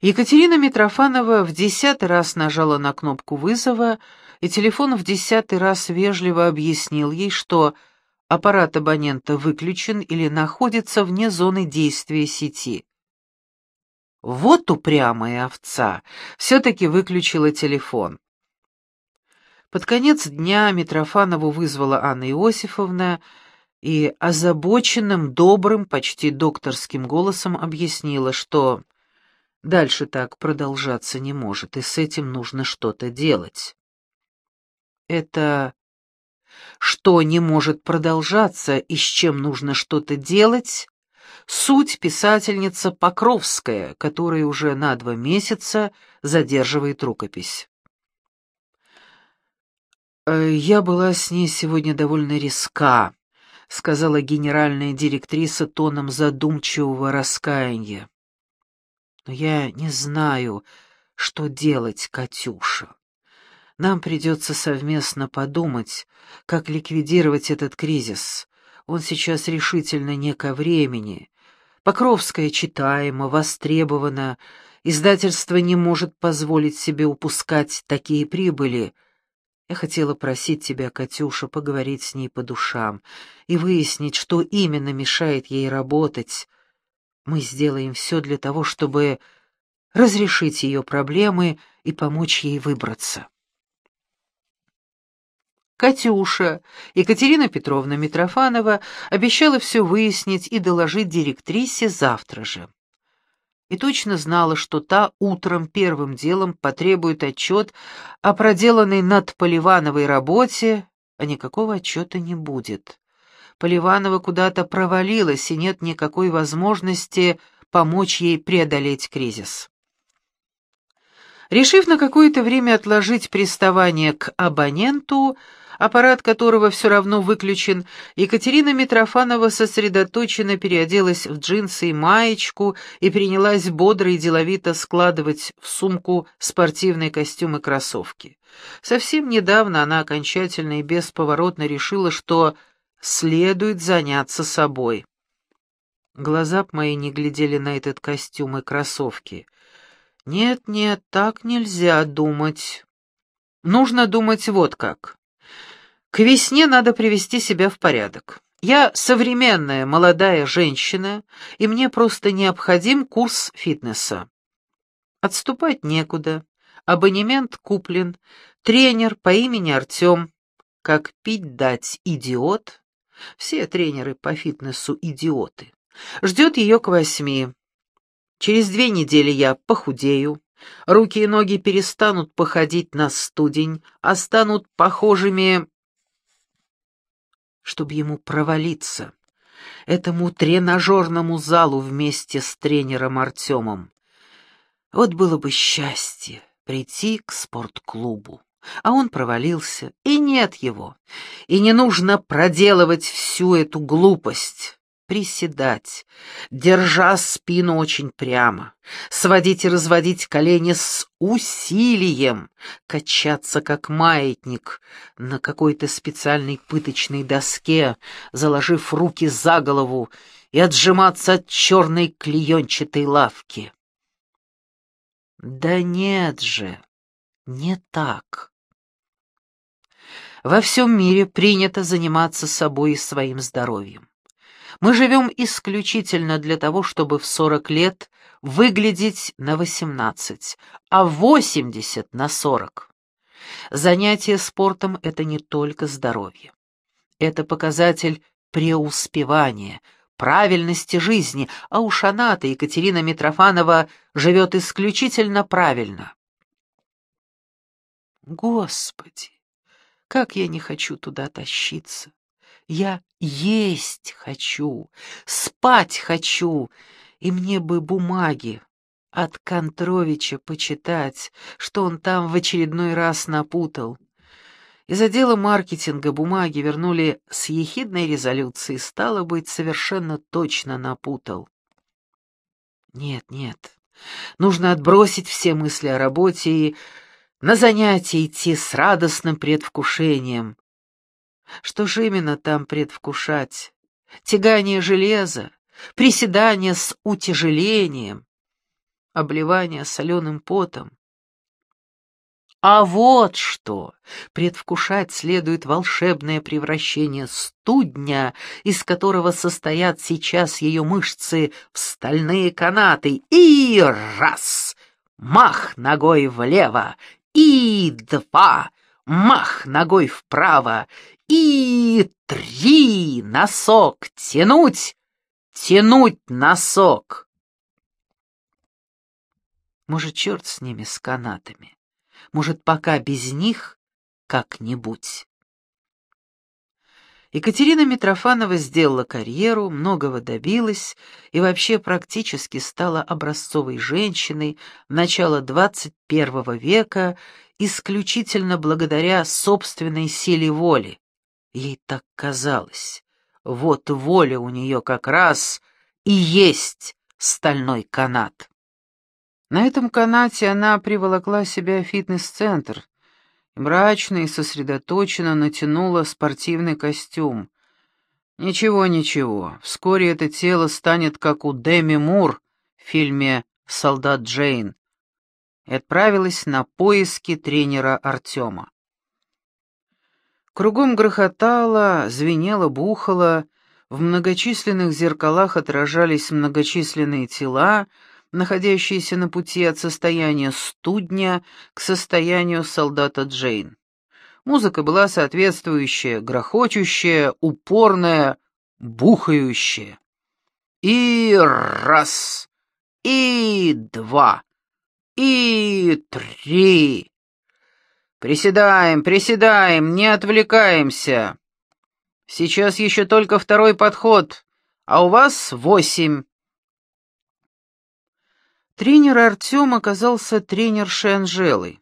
Екатерина Митрофанова в десятый раз нажала на кнопку вызова, и телефон в десятый раз вежливо объяснил ей, что аппарат абонента выключен или находится вне зоны действия сети. Вот упрямая овца, все-таки выключила телефон. Под конец дня Митрофанову вызвала Анна Иосифовна и озабоченным, добрым, почти докторским голосом объяснила, что дальше так продолжаться не может, и с этим нужно что-то делать. Это что не может продолжаться и с чем нужно что-то делать, суть писательница Покровская, которая уже на два месяца задерживает рукопись. «Э, «Я была с ней сегодня довольно резка», — сказала генеральная директриса тоном задумчивого раскаяния. «Но я не знаю, что делать, Катюша. Нам придется совместно подумать, как ликвидировать этот кризис. Он сейчас решительно не ко времени. Покровская читаема, востребована. Издательство не может позволить себе упускать такие прибыли — я хотела просить тебя, Катюша, поговорить с ней по душам и выяснить, что именно мешает ей работать. Мы сделаем все для того, чтобы разрешить ее проблемы и помочь ей выбраться. Катюша, Екатерина Петровна Митрофанова, обещала все выяснить и доложить директрисе завтра же и точно знала, что та утром первым делом потребует отчет о проделанной над Поливановой работе, а никакого отчета не будет. Поливанова куда-то провалилась, и нет никакой возможности помочь ей преодолеть кризис. Решив на какое-то время отложить приставание к абоненту, аппарат которого все равно выключен, Екатерина Митрофанова сосредоточенно переоделась в джинсы и маечку и принялась бодро и деловито складывать в сумку спортивный костюм и кроссовки. Совсем недавно она окончательно и бесповоротно решила, что следует заняться собой. Глаза б мои не глядели на этот костюм и кроссовки. Нет-нет, так нельзя думать. Нужно думать вот как. К весне надо привести себя в порядок. Я современная молодая женщина, и мне просто необходим курс фитнеса. Отступать некуда. Абонемент куплен. Тренер по имени Артем. Как пить дать, идиот. Все тренеры по фитнесу идиоты. Ждет ее к восьми. Через две недели я похудею. Руки и ноги перестанут походить на студень, а станут похожими чтобы ему провалиться, этому тренажерному залу вместе с тренером Артемом. Вот было бы счастье прийти к спортклубу. А он провалился, и нет его. И не нужно проделывать всю эту глупость приседать, держа спину очень прямо, сводить и разводить колени с усилием, качаться как маятник на какой-то специальной пыточной доске, заложив руки за голову и отжиматься от черной клеенчатой лавки. Да нет же, не так. Во всем мире принято заниматься собой и своим здоровьем. Мы живем исключительно для того, чтобы в 40 лет выглядеть на 18, а в 80 на 40. Занятие спортом — это не только здоровье. Это показатель преуспевания, правильности жизни, а уж она-то, Екатерина Митрофанова, живет исключительно правильно. Господи, как я не хочу туда тащиться! Я есть хочу, спать хочу, и мне бы бумаги от Контровича почитать, что он там в очередной раз напутал. Из отдела маркетинга бумаги вернули с ехидной резолюцией, стало быть, совершенно точно напутал. Нет, нет, нужно отбросить все мысли о работе и на занятия идти с радостным предвкушением. Что же именно там предвкушать? Тягание железа, приседание с утяжелением. обливание соленым потом. А вот что! Предвкушать следует волшебное превращение студня, из которого состоят сейчас ее мышцы в стальные канаты. И раз! Мах ногой влево! И два! Мах ногой вправо! И три! Носок тянуть! Тянуть носок! Может, черт с ними, с канатами. Может, пока без них как-нибудь. Екатерина Митрофанова сделала карьеру, многого добилась и вообще практически стала образцовой женщиной начала XXI века исключительно благодаря собственной силе воли. Ей так казалось. Вот воля у нее как раз и есть стальной канат. На этом канате она приволокла себя в фитнес-центр, мрачно и сосредоточенно натянула спортивный костюм. Ничего, ничего, вскоре это тело станет как у Деми Мур в фильме «Солдат Джейн» и отправилась на поиски тренера Артема. Кругом грохотало, звенело, бухало, в многочисленных зеркалах отражались многочисленные тела, находящиеся на пути от состояния студня к состоянию солдата Джейн. Музыка была соответствующая, грохочущая, упорная, бухающая. И раз, и два, и три. Приседаем, приседаем, не отвлекаемся. Сейчас еще только второй подход, а у вас восемь. Тренер Артем оказался тренершей Анжелой.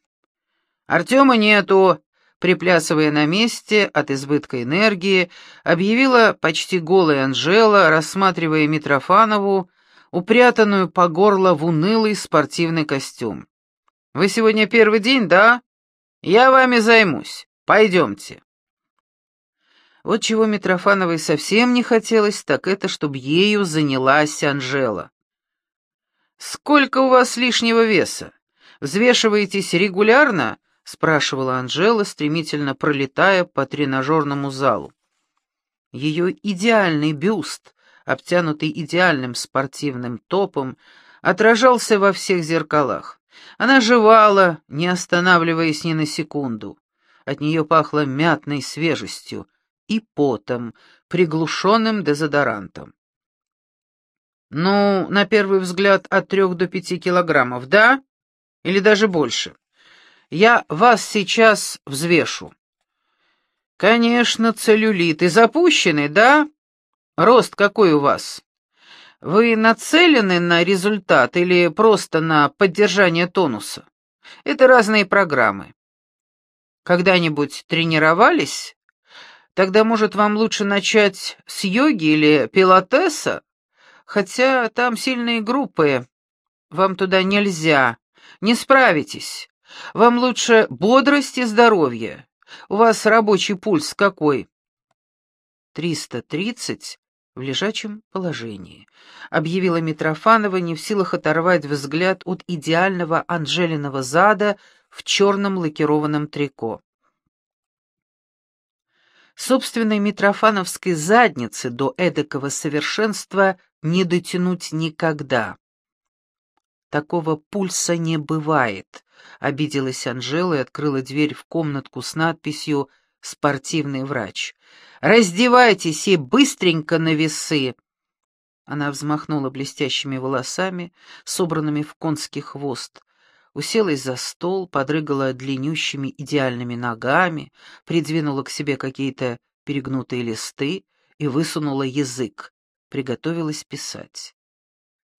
«Артема нету», — приплясывая на месте от избытка энергии, объявила почти голая Анжела, рассматривая Митрофанову, упрятанную по горло в унылый спортивный костюм. «Вы сегодня первый день, да? Я вами займусь. Пойдемте». Вот чего Митрофановой совсем не хотелось, так это, чтобы ею занялась Анжела. «Сколько у вас лишнего веса? Взвешиваетесь регулярно?» — спрашивала Анжела, стремительно пролетая по тренажерному залу. Ее идеальный бюст, обтянутый идеальным спортивным топом, отражался во всех зеркалах. Она жевала, не останавливаясь ни на секунду. От нее пахло мятной свежестью и потом, приглушенным дезодорантом. Ну, на первый взгляд, от трех до пяти килограммов, да? Или даже больше? Я вас сейчас взвешу. Конечно, целлюлит. И запущенный, да? Рост какой у вас? Вы нацелены на результат или просто на поддержание тонуса? Это разные программы. Когда-нибудь тренировались? Тогда, может, вам лучше начать с йоги или пилатеса? Хотя там сильные группы. Вам туда нельзя. Не справитесь. Вам лучше бодрость и здоровье. У вас рабочий пульс какой? Триста тридцать в лежачем положении, объявила Митрофанова, не в силах оторвать взгляд от идеального Анжелиного зада в черном лакированном трико. Собственной митрофановской задницы до эдакого совершенства не дотянуть никогда. Такого пульса не бывает, обиделась Анжела и открыла дверь в комнатку с надписью «Спортивный врач». «Раздевайтесь и быстренько на весы!» Она взмахнула блестящими волосами, собранными в конский хвост, уселась за стол, подрыгала длиннющими идеальными ногами, придвинула к себе какие-то перегнутые листы и высунула язык, приготовилась писать.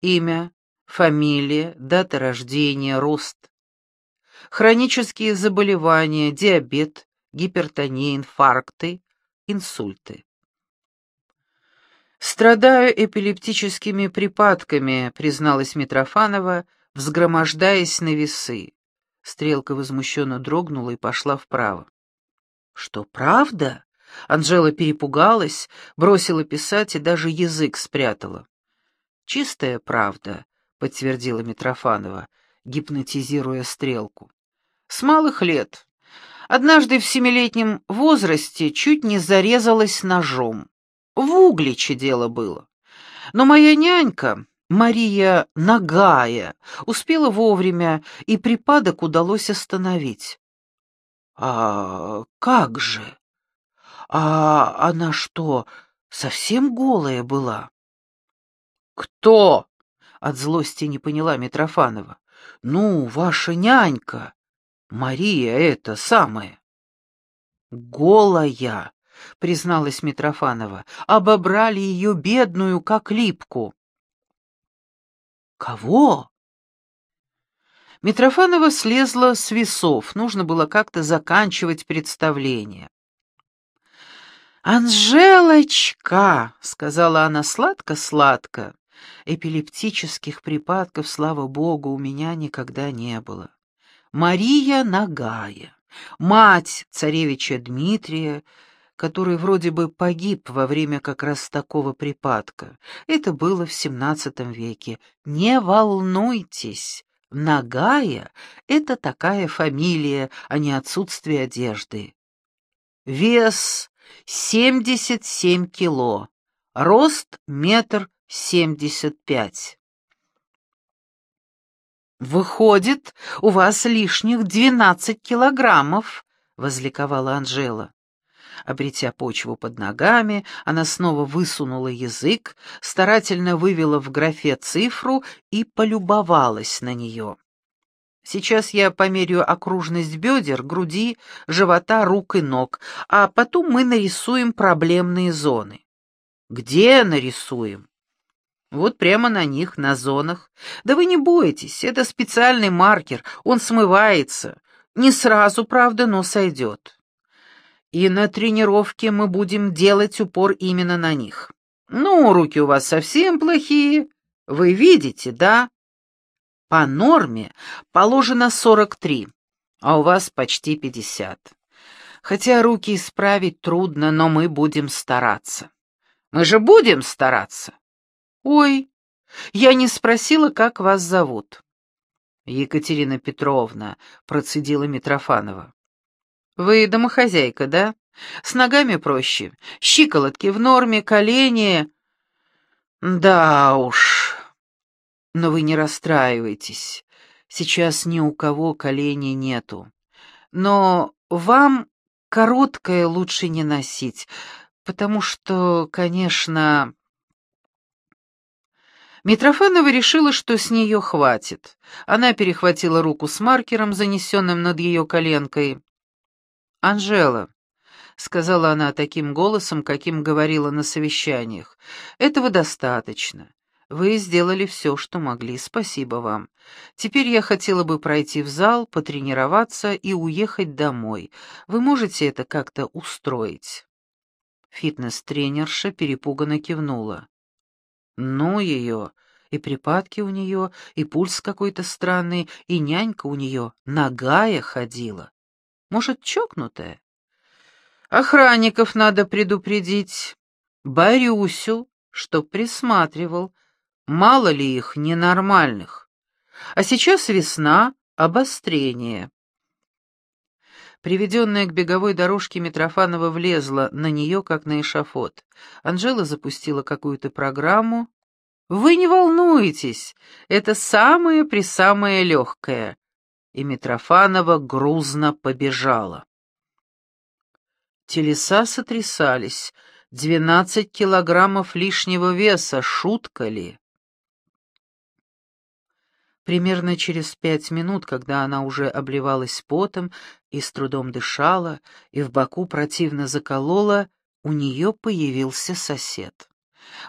Имя, фамилия, дата рождения, рост. Хронические заболевания, диабет, гипертония, инфаркты, инсульты. «Страдаю эпилептическими припадками», — призналась Митрофанова, взгромождаясь на весы. Стрелка возмущенно дрогнула и пошла вправо. «Что, правда?» Анжела перепугалась, бросила писать и даже язык спрятала. «Чистая правда», — подтвердила Митрофанова, гипнотизируя стрелку. «С малых лет. Однажды в семилетнем возрасте чуть не зарезалась ножом. В Угличе дело было. Но моя нянька, Мария Нагая, успела вовремя, и припадок удалось остановить. «А как же? А она что, совсем голая была?» «Кто?» — от злости не поняла Митрофанова. «Ну, ваша нянька, Мария эта самая». «Голая!» — призналась Митрофанова. «Обобрали ее бедную, как липку». «Кого?» Митрофанова слезла с весов, нужно было как-то заканчивать представление. «Анжелочка!» — сказала она сладко-сладко. Эпилептических припадков, слава богу, у меня никогда не было. Мария Нагая, мать царевича Дмитрия, который вроде бы погиб во время как раз такого припадка. Это было в XVII веке. Не волнуйтесь, Нагая — это такая фамилия, а не отсутствие одежды. Вес — 77 кило, рост — метр семьдесят пять. «Выходит, у вас лишних двенадцать килограммов», — возликовала Анжела. Обретя почву под ногами, она снова высунула язык, старательно вывела в графе цифру и полюбовалась на нее. Сейчас я померяю окружность бедер, груди, живота, рук и ног, а потом мы нарисуем проблемные зоны. Где нарисуем? Вот прямо на них, на зонах. Да вы не бойтесь, это специальный маркер, он смывается. Не сразу, правда, но сойдет. И на тренировке мы будем делать упор именно на них. Ну, руки у вас совсем плохие, вы видите, да? По норме положено 43, а у вас почти 50. Хотя руки исправить трудно, но мы будем стараться. Мы же будем стараться. Ой, я не спросила, как вас зовут. Екатерина Петровна, процедила Митрофанова. Вы домохозяйка, да? С ногами проще. Щиколотки в норме, колени... Да уж. Но вы не расстраивайтесь. Сейчас ни у кого колени нету. Но вам короткое лучше не носить, потому что, конечно... Митрофанова решила, что с нее хватит. Она перехватила руку с маркером, занесенным над ее коленкой. «Анжела», — сказала она таким голосом, каким говорила на совещаниях, — «этого достаточно. Вы сделали все, что могли, спасибо вам. Теперь я хотела бы пройти в зал, потренироваться и уехать домой. Вы можете это как-то устроить?» Фитнес-тренерша перепуганно кивнула. «Ну ее!» И припадки у нее, и пульс какой-то странный, и нянька у нее нагая ходила. Может, чокнутая? Охранников надо предупредить. Борюсю, чтоб присматривал. Мало ли их ненормальных. А сейчас весна, обострение. Приведенная к беговой дорожке Митрофанова влезла на нее, как на эшафот. Анжела запустила какую-то программу. «Вы не волнуйтесь, это самое-пресамое легкое и Митрофанова грузно побежала. Телеса сотрясались, двенадцать килограммов лишнего веса, шутка ли? Примерно через пять минут, когда она уже обливалась потом и с трудом дышала, и в боку противно заколола, у нее появился сосед.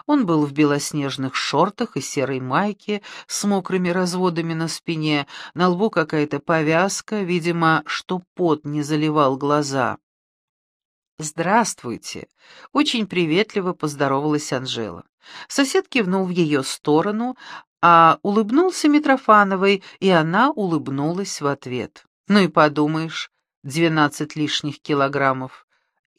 Он был в белоснежных шортах и серой майке с мокрыми разводами на спине, на лбу какая-то повязка, видимо, что пот не заливал глаза. «Здравствуйте!» — очень приветливо поздоровалась Анжела. Сосед кивнул в ее сторону, а улыбнулся Митрофановой, и она улыбнулась в ответ. «Ну и подумаешь, двенадцать лишних килограммов.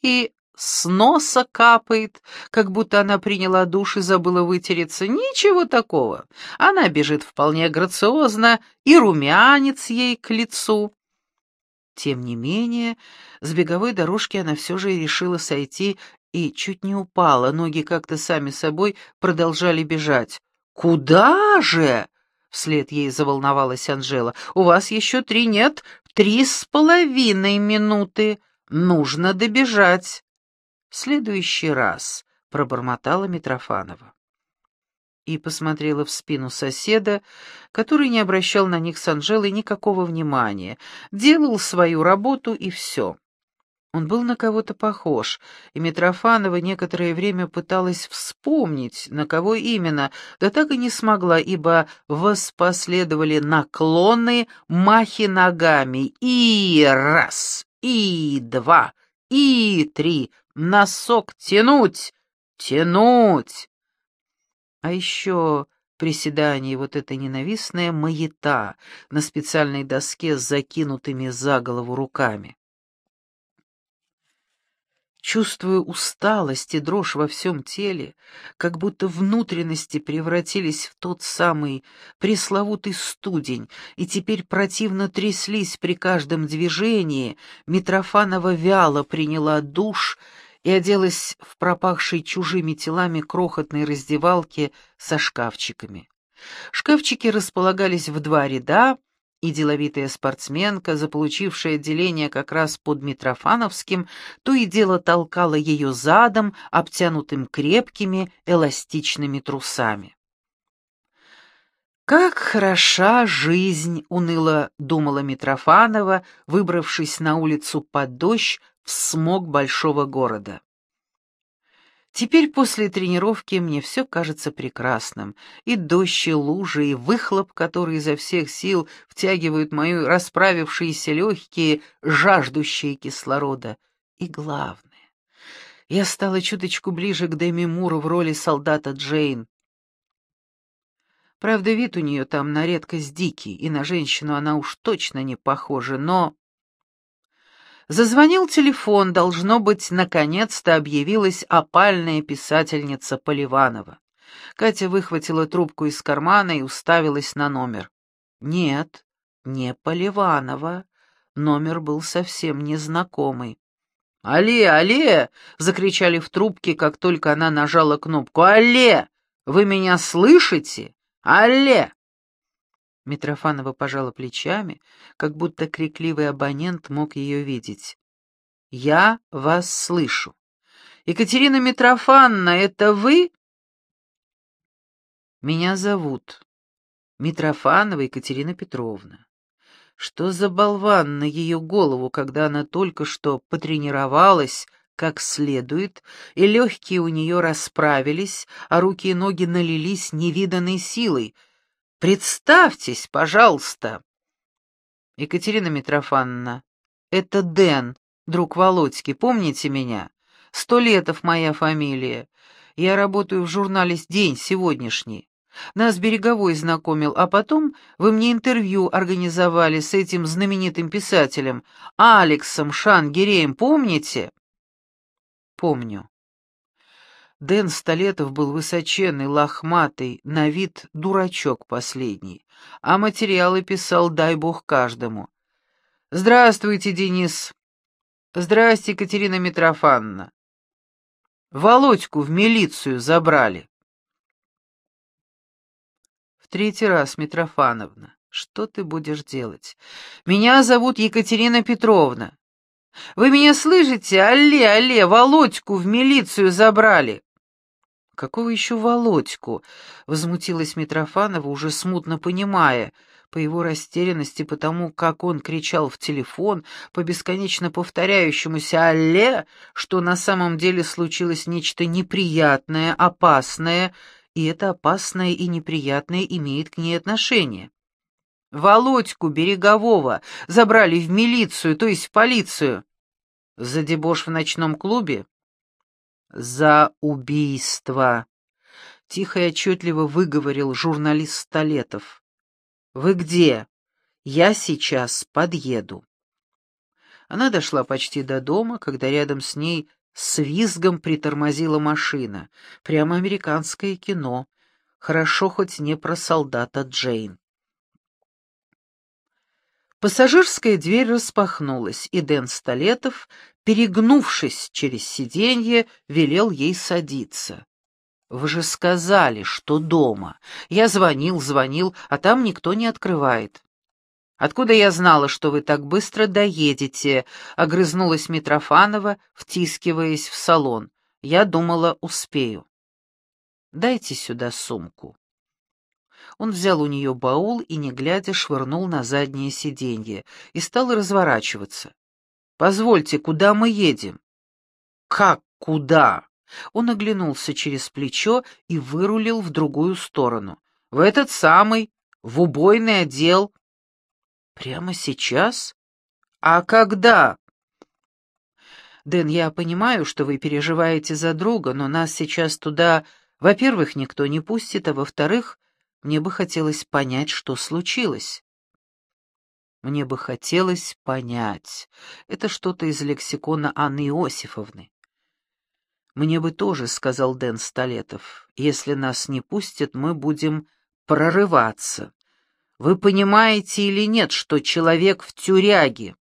И с носа капает, как будто она приняла душ и забыла вытереться. Ничего такого. Она бежит вполне грациозно, и румянец ей к лицу. Тем не менее, с беговой дорожки она все же решила сойти и чуть не упала, ноги как-то сами собой продолжали бежать. «Куда же?» — вслед ей заволновалась Анжела. «У вас еще три нет, три с половиной минуты. Нужно добежать». «В следующий раз», — пробормотала Митрофанова. И посмотрела в спину соседа, который не обращал на них с Анжелой никакого внимания, делал свою работу и все. Он был на кого-то похож, и Митрофанова некоторое время пыталась вспомнить, на кого именно, да так и не смогла, ибо воспоследовали наклоны махи ногами. И раз, и два, и три, носок тянуть, тянуть. А еще приседание вот эта ненавистная маята на специальной доске с закинутыми за голову руками. Чувствую усталость и дрожь во всем теле, как будто внутренности превратились в тот самый пресловутый студень, и теперь противно тряслись при каждом движении, Митрофанова вяло приняла душ и оделась в пропахшей чужими телами крохотной раздевалке со шкафчиками. Шкафчики располагались в два ряда, и деловитая спортсменка, заполучившая отделение как раз под Митрофановским, то и дело толкала ее задом, обтянутым крепкими эластичными трусами. «Как хороша жизнь!» — уныло думала Митрофанова, выбравшись на улицу под дождь в смог большого города. Теперь после тренировки мне все кажется прекрасным. И дождь, и лужи, и выхлоп, который изо всех сил втягивают мои расправившиеся легкие, жаждущие кислорода. И главное, я стала чуточку ближе к Дэми Муру в роли солдата Джейн. Правда, вид у нее там на редкость дикий, и на женщину она уж точно не похожа, но... Зазвонил телефон, должно быть, наконец-то объявилась опальная писательница Поливанова. Катя выхватила трубку из кармана и уставилась на номер. Нет, не Поливанова. Номер был совсем незнакомый. «Алле, алле!» — закричали в трубке, как только она нажала кнопку. «Алле! Вы меня слышите? Алле!» Митрофанова пожала плечами, как будто крикливый абонент мог ее видеть. «Я вас слышу. Екатерина Митрофановна, это вы?» «Меня зовут Митрофанова Екатерина Петровна. Что за болван на ее голову, когда она только что потренировалась как следует, и легкие у нее расправились, а руки и ноги налились невиданной силой — Представьтесь, пожалуйста. Екатерина Митрофановна, это Дэн, друг Володьки, помните меня? Столетов моя фамилия. Я работаю в журнале «День сегодняшний». Нас Береговой знакомил, а потом вы мне интервью организовали с этим знаменитым писателем, Алексом Шангиреем, помните? Помню. Дэн Столетов был высоченный, лохматый, на вид дурачок последний, а материалы писал, дай бог, каждому. «Здравствуйте, Денис!» «Здрасте, Екатерина Митрофановна!» «Володьку в милицию забрали!» В третий раз, Митрофановна, что ты будешь делать? Меня зовут Екатерина Петровна. Вы меня слышите? Алле, алле, Володьку в милицию забрали. «Какого еще Володьку?» — возмутилась Митрофанова, уже смутно понимая, по его растерянности, потому как он кричал в телефон, по бесконечно повторяющемуся «Алле!», что на самом деле случилось нечто неприятное, опасное, и это опасное и неприятное имеет к ней отношение. Володьку Берегового забрали в милицию, то есть в полицию. За дебош в ночном клубе? «За убийство!» — тихо и отчетливо выговорил журналист Столетов. «Вы где? Я сейчас подъеду». Она дошла почти до дома, когда рядом с ней С визгом притормозила машина. Прямо американское кино. Хорошо хоть не про солдата Джейн. Пассажирская дверь распахнулась, и Дэн Столетов, перегнувшись через сиденье, велел ей садиться. «Вы же сказали, что дома. Я звонил, звонил, а там никто не открывает». «Откуда я знала, что вы так быстро доедете?» — огрызнулась Митрофанова, втискиваясь в салон. «Я думала, успею». «Дайте сюда сумку». Он взял у нее баул и, не глядя, швырнул на заднее сиденье и стал разворачиваться. «Позвольте, куда мы едем?» «Как куда?» Он оглянулся через плечо и вырулил в другую сторону. «В этот самый, в убойный отдел». Прямо сейчас? А когда? Дэн, я понимаю, что вы переживаете за друга, но нас сейчас туда, во-первых, никто не пустит, а во-вторых, мне бы хотелось понять, что случилось. Мне бы хотелось понять. Это что-то из лексикона Анны Иосифовны. «Мне бы тоже», — сказал Дэн Столетов. «Если нас не пустят, мы будем прорываться. Вы понимаете или нет, что человек в тюряге?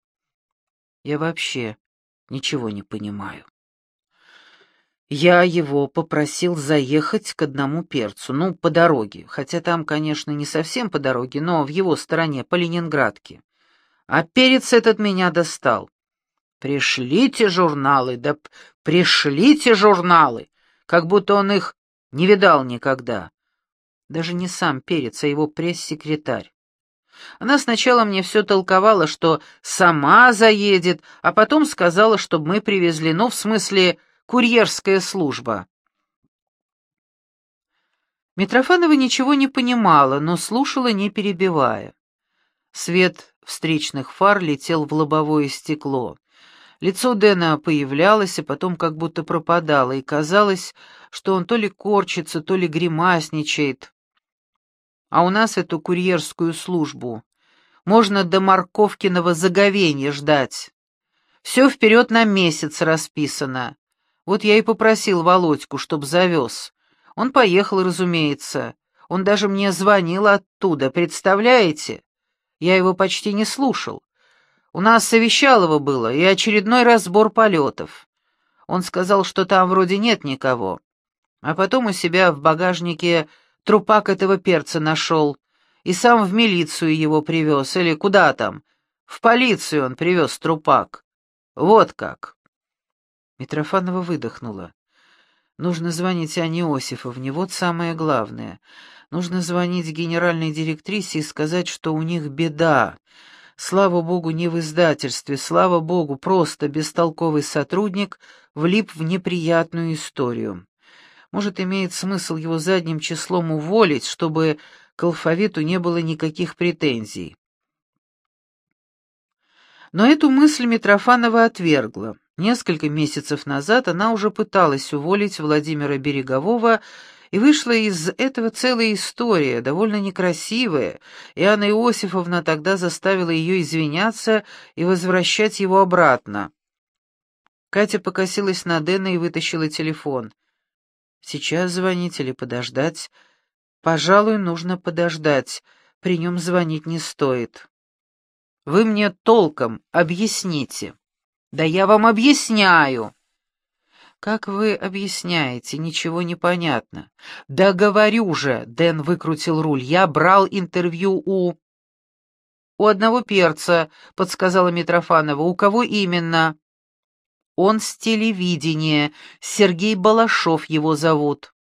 Я вообще ничего не понимаю. Я его попросил заехать к одному перцу, ну, по дороге, хотя там, конечно, не совсем по дороге, но в его стороне, по Ленинградке. А перец этот меня достал. Пришлите журналы, да пришлите журналы, как будто он их не видал никогда. Даже не сам Перец, а его пресс-секретарь. Она сначала мне все толковала, что сама заедет, а потом сказала, чтобы мы привезли, ну, в смысле, курьерская служба. Митрофанова ничего не понимала, но слушала, не перебивая. Свет встречных фар летел в лобовое стекло. Лицо Дэна появлялось, а потом как будто пропадало, и казалось, что он то ли корчится, то ли гримасничает а у нас эту курьерскую службу можно до морковкиного заговенья ждать. Все вперед на месяц расписано. Вот я и попросил Володьку, чтоб завез. Он поехал, разумеется. Он даже мне звонил оттуда, представляете? Я его почти не слушал. У нас совещалово было и очередной разбор полетов. Он сказал, что там вроде нет никого. А потом у себя в багажнике трупак этого перца нашел, и сам в милицию его привез, или куда там? В полицию он привез трупак. Вот как. Митрофанова выдохнула. Нужно звонить Ане Осифовне, вот самое главное. Нужно звонить генеральной директрисе и сказать, что у них беда. Слава богу, не в издательстве, слава богу, просто бестолковый сотрудник влип в неприятную историю. Может, имеет смысл его задним числом уволить, чтобы к алфавиту не было никаких претензий. Но эту мысль Митрофанова отвергла. Несколько месяцев назад она уже пыталась уволить Владимира Берегового, и вышла из этого целая история, довольно некрасивая, и Анна Иосифовна тогда заставила ее извиняться и возвращать его обратно. Катя покосилась на Дэна и вытащила телефон. Сейчас звонить или подождать? Пожалуй, нужно подождать. При нем звонить не стоит. Вы мне толком объясните. Да я вам объясняю. Как вы объясняете? Ничего не понятно. Да говорю же, Дэн выкрутил руль. Я брал интервью у... У одного перца, подсказала Митрофанова. У кого именно? Он с телевидения, Сергей Балашов его зовут.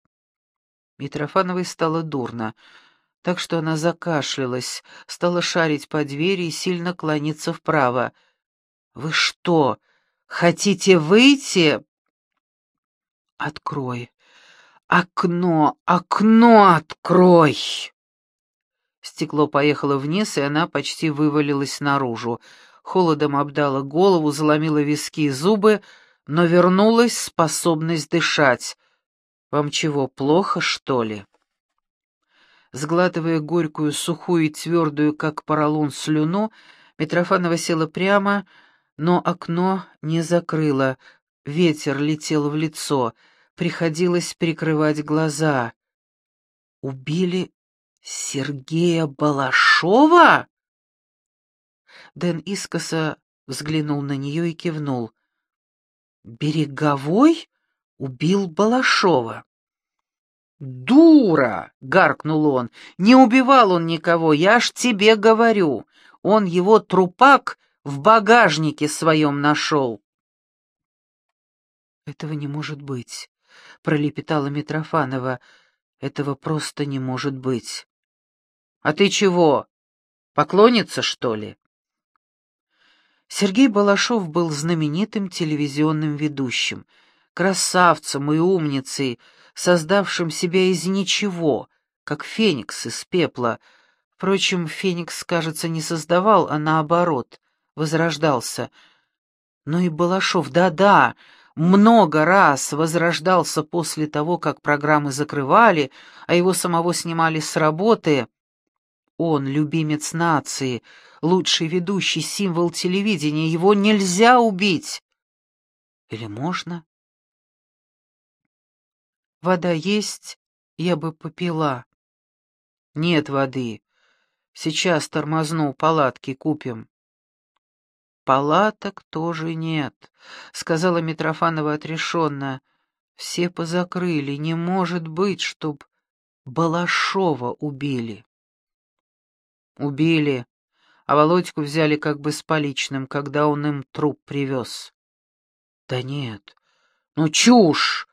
Митрофановой стало дурно, так что она закашлялась, стала шарить по двери и сильно клониться вправо. «Вы что, хотите выйти?» «Открой! Окно! Окно открой!» Стекло поехало вниз, и она почти вывалилась наружу холодом обдала голову, заломила виски и зубы, но вернулась способность дышать. «Вам чего, плохо, что ли?» Сглатывая горькую, сухую и твердую, как поролон, слюну, Митрофанова села прямо, но окно не закрыла, Ветер летел в лицо, приходилось прикрывать глаза. «Убили Сергея Балашова?» Дэн искоса взглянул на нее и кивнул. «Береговой убил Балашова». «Дура!» — гаркнул он. «Не убивал он никого, я ж тебе говорю. Он его трупак в багажнике своем нашел». «Этого не может быть», — пролепетала Митрофанова. «Этого просто не может быть». «А ты чего, поклонница, что ли?» Сергей Балашов был знаменитым телевизионным ведущим, красавцем и умницей, создавшим себя из ничего, как феникс из пепла. Впрочем, феникс, кажется, не создавал, а наоборот, возрождался. Но и Балашов, да-да, много раз возрождался после того, как программы закрывали, а его самого снимали с работы. Он, любимец нации, лучший ведущий, символ телевидения, его нельзя убить. Или можно? Вода есть, я бы попила. Нет воды. Сейчас тормозну, палатки купим. Палаток тоже нет, сказала Митрофанова отрешенно. Все позакрыли, не может быть, чтоб Балашова убили. Убили, а Володьку взяли как бы с поличным, когда он им труп привез. Да нет, ну чушь,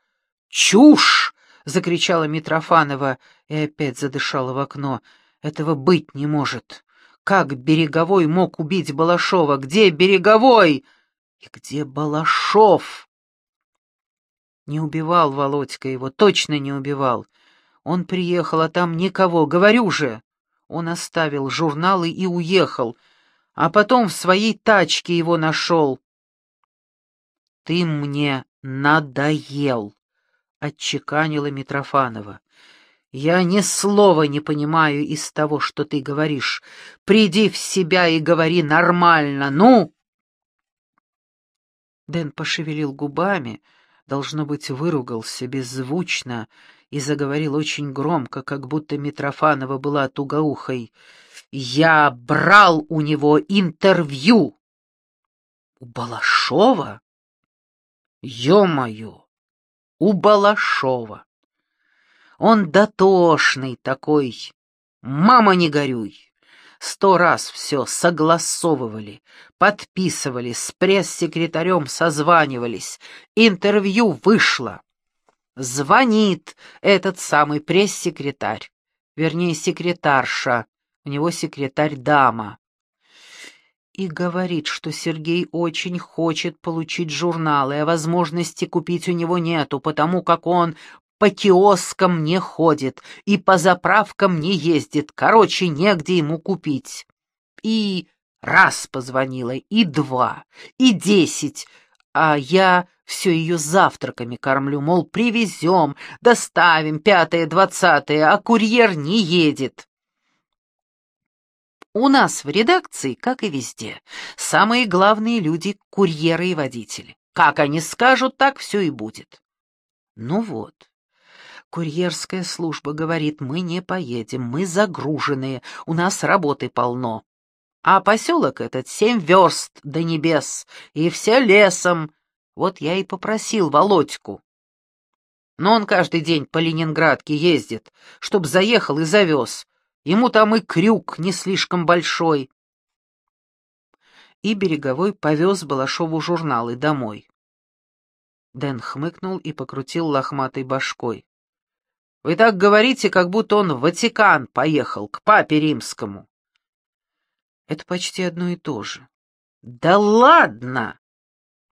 чушь! — закричала Митрофанова и опять задышала в окно. «Этого быть не может. Как Береговой мог убить Балашова? Где Береговой? И где Балашов?» Не убивал Володька его, точно не убивал. Он приехал, а там никого, говорю же. Он оставил журналы и уехал, а потом в своей тачке его нашел. «Ты мне надоел», — отчеканила Митрофанова. «Я ни слова не понимаю из того, что ты говоришь. Приди в себя и говори нормально, ну!» Дэн пошевелил губами, должно быть, выругался беззвучно, и заговорил очень громко, как будто Митрофанова была тугоухой. «Я брал у него интервью!» «У Балашова?» «Ё-моё! У Балашова!» «Он дотошный такой! Мама, не горюй!» Сто раз все согласовывали, подписывали, с пресс-секретарем созванивались. Интервью вышло. Звонит этот самый пресс-секретарь, вернее, секретарша, у него секретарь-дама. И говорит, что Сергей очень хочет получить журналы, а возможности купить у него нету, потому как он по киоскам не ходит и по заправкам не ездит, короче, негде ему купить. И раз позвонила, и два, и десять, а я все ее завтраками кормлю, мол, привезем, доставим, пятое, двадцатое, а курьер не едет. У нас в редакции, как и везде, самые главные люди — курьеры и водители. Как они скажут, так все и будет. Ну вот, курьерская служба говорит, мы не поедем, мы загруженные, у нас работы полно. А поселок этот семь верст до небес, и все лесом, вот я и попросил Володьку. Но он каждый день по Ленинградке ездит, чтоб заехал и завез. Ему там и крюк не слишком большой. И Береговой повез Балашову журналы домой. Дэн хмыкнул и покрутил лохматой башкой. «Вы так говорите, как будто он в Ватикан поехал, к папе римскому». «Это почти одно и то же». «Да ладно!»